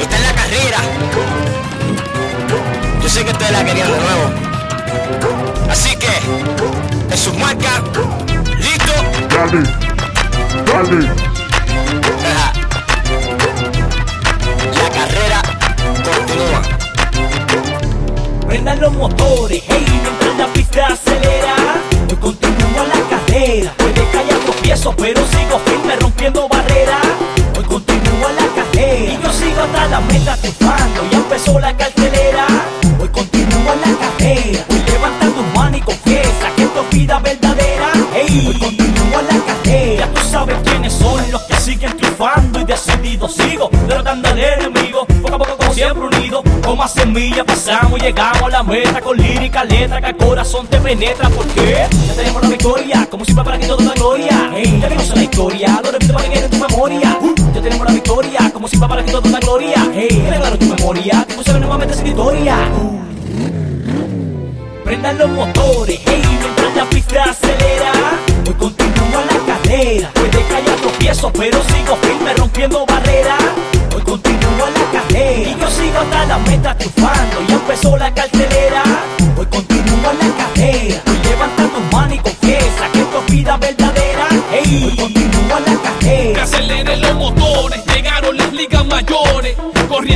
Está en la carrera. Yo sé que ustedes la querían de nuevo. Así que, en sus marcas, listo. Dale, dale. La carrera continúa. Prendan los motores, hey, mientras la pista acelera. Yo continúo la carrera. Puede callar los pies, pero sigo firme rompiendo barreras la meta triunfando. Ya empezó la cartelera. Hoy continúa la carrera. Hoy levanta tu mano y confiesa que esto es vida verdadera. Hey, hoy continúa la carrera. Ya tú sabes quiénes son los que siguen triunfando y decidido sigo derrotando al enemigo. Poco a poco como siempre unido, como a semilla pasamos y llegamos a la meta con lírica, letra que al corazón te penetra. porque Ya tenemos la victoria, como siempre para que todo da gloria. Ya vimos la historia, lo repito para que quede tu memoria. La como siempre para que todo da gloria. Hey, claro tu memoria, que puse nuevamente sin historia. Uh. Prendan los motores, hey, mientras la pista acelera. Hoy continúa la carrera. Puede que haya tropiezos, pero sigo firme rompiendo barreras. Hoy continúa la carrera. Y yo sigo hasta la meta triunfando. Ya empezó la cartelera. Hoy continúa la carrera. Hoy levanta tu mano y confiesa que esto es vida verdadera. Hey, hoy continúa la Que carrera. aceleren los motores,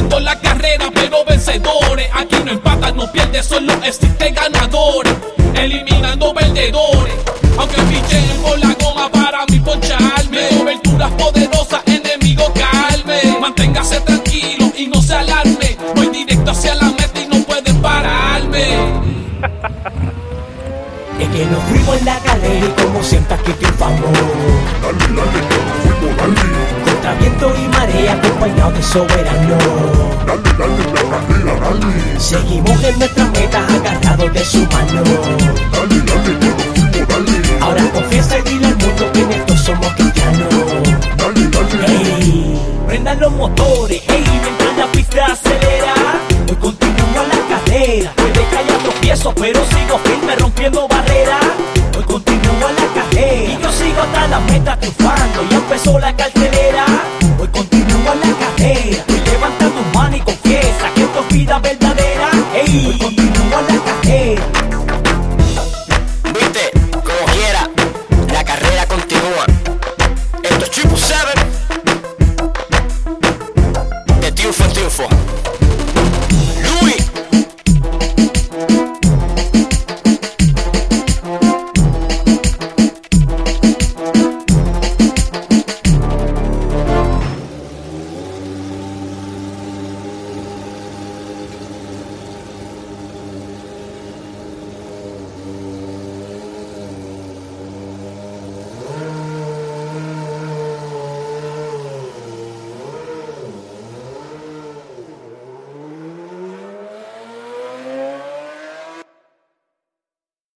corriendo la carrera pero vencedores. Aquí no empatan, no pierden, solo existen ganadores, eliminando perdedores. Aunque fichen con la goma para mi poncharme, coberturas poderosas, enemigo calme. Manténgase tranquilo y no se alarme, voy directo hacia la meta y no pueden pararme. Es que nos fuimos en la carrera y como siempre aquí triunfamos. Contra viento y marea acompañado de soberano. Dale, dale, carrera, dale. Seguimos en nuestras metas agarrados de su mano. Dale, dale, nos fuimos, dale. Ahora confiesa y dile al mundo que en esto somos cristianos. Dale, dale. Hey, prendan los motores, hey, mientras la pista acelera. Hoy continúa la carrera. Puede que haya tropiezos, pero sigo firme rompiendo barreras. Viste, como quiera, la carrera continúa. Esto es Triple Seven.